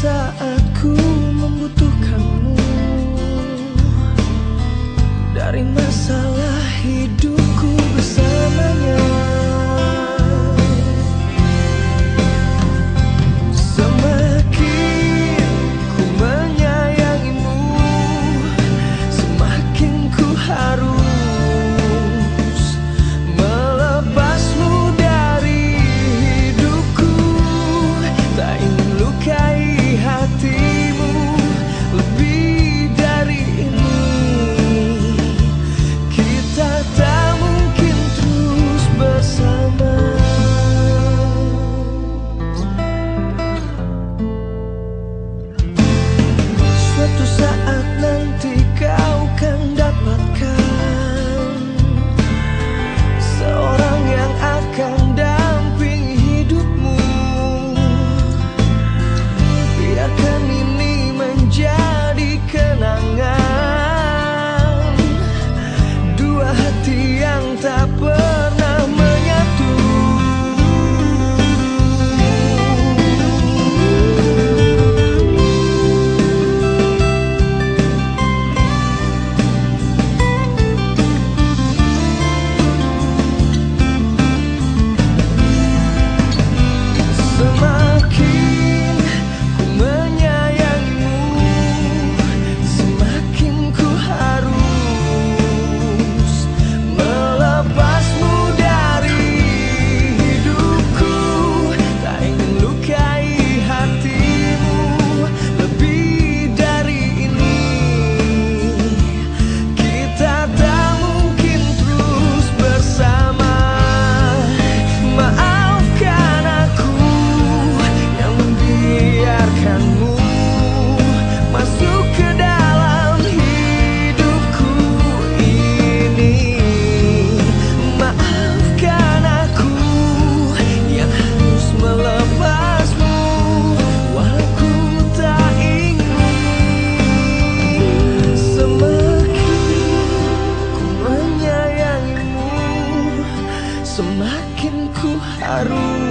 sa the semakin ku haru.